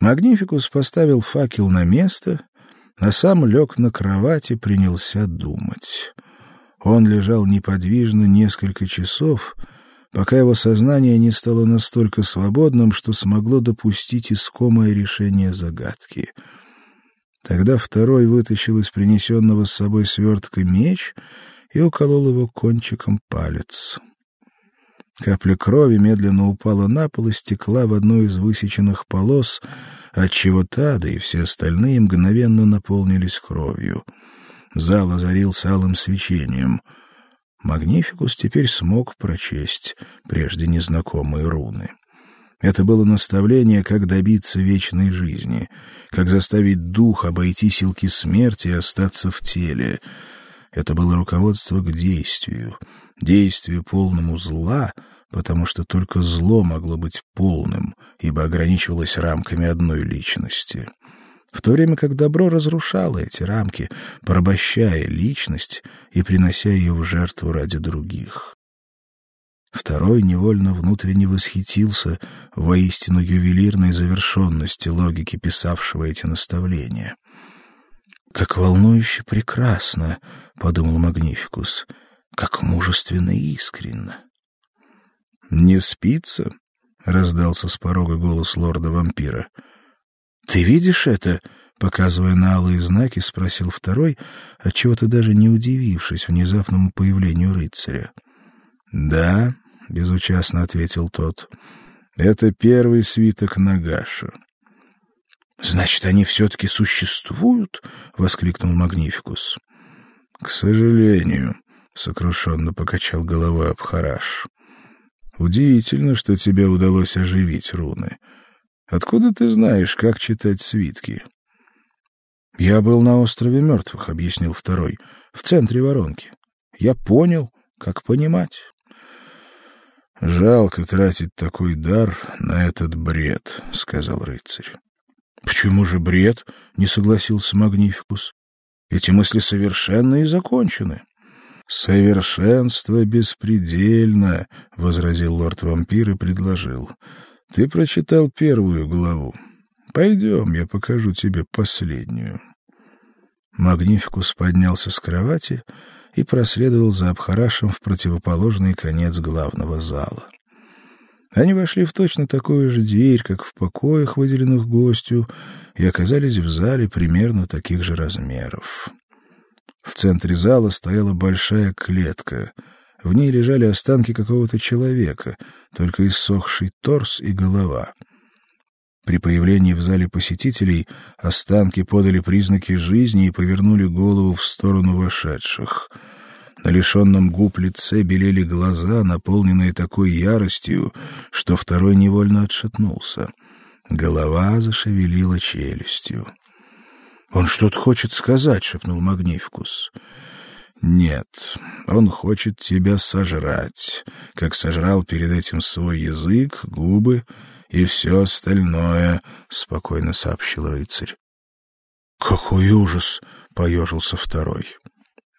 Магнификус поставил факел на место, а сам лег на кровать и принялся думать. Он лежал неподвижно несколько часов, пока его сознание не стало настолько свободным, что смогло допустить искомое решение загадки. Тогда второй вытащил из принесенного с собой свертка меч и уколол его кончиком палец. Капля крови медленно упала на пол и стекла в одну из высеченных полос, отчего та, да и все остальные мгновенно наполнились кровью. Зал озарился алым свечением. Магнификус теперь смог прочесть прежде незнакомые руны. Это было наставление, как добиться вечной жизни, как заставить дух обойти силки смерти и остаться в теле. Это было руководство к действию — действию полному зла, потому что только зло могло быть полным, ибо ограничивалось рамками одной личности. В то время как добро разрушало эти рамки, порабощая личность и принося ее в жертву ради других. Второй невольно внутренне восхитился воистину ювелирной завершенности логики писавшего эти наставления. «Как волнующе прекрасно!» — подумал Магнификус — как мужественно и искренно. «Не спится?» — раздался с порога голос лорда-вампира. «Ты видишь это?» — показывая на алые знаки, спросил второй, отчего-то даже не удивившись внезапному появлению рыцаря. «Да», — безучастно ответил тот, — «это первый свиток Нагаша». «Значит, они все-таки существуют?» — воскликнул Магнификус. «К сожалению», сокрушенно покачал головой Абхараш. Удивительно, что тебе удалось оживить руны. Откуда ты знаешь, как читать свитки? Я был на острове мертвых, объяснил второй, в центре воронки. Я понял, как понимать. Жалко тратить такой дар на этот бред, сказал рыцарь. Почему же бред? не согласился Магнификус. Эти мысли совершенно и закончены. Совершенство беспредельно, возразил лорд-вампир и предложил. Ты прочитал первую главу. Пойдем, я покажу тебе последнюю. Магнификус поднялся с кровати и проследовал за Абхарашем в противоположный конец главного зала. Они вошли в точно такую же дверь, как в покоях, выделенных гостю, и оказались в зале примерно таких же размеров. Центре зала стояла большая клетка. В ней лежали останки какого-то человека, только иссохший торс и голова. При появлении в зале посетителей останки подали признаки жизни и повернули голову в сторону вошедших. На лишенном губ лице белели глаза, наполненные такой яростью, что второй невольно отшатнулся. Голова зашевелила челюстью. Он что-то хочет сказать, шепнул Магнификус. Нет, он хочет тебя сожрать, как сожрал перед этим свой язык, губы и все остальное, спокойно сообщил рыцарь. Какой ужас, поежился второй.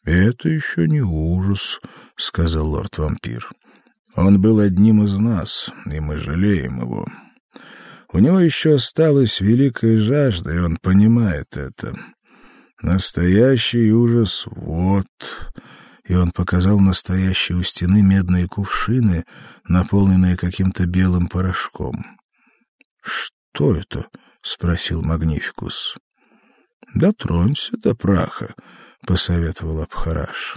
Это еще не ужас, сказал лорд-вампир. Он был одним из нас, и мы жалеем его. У него еще осталась великая жажда, и он понимает это. Настоящий ужас вот. И он показал настоящие у стены медные кувшины, наполненные каким-то белым порошком. Что это? спросил Магнификус. Дотронься до праха, посоветовал Абхараш.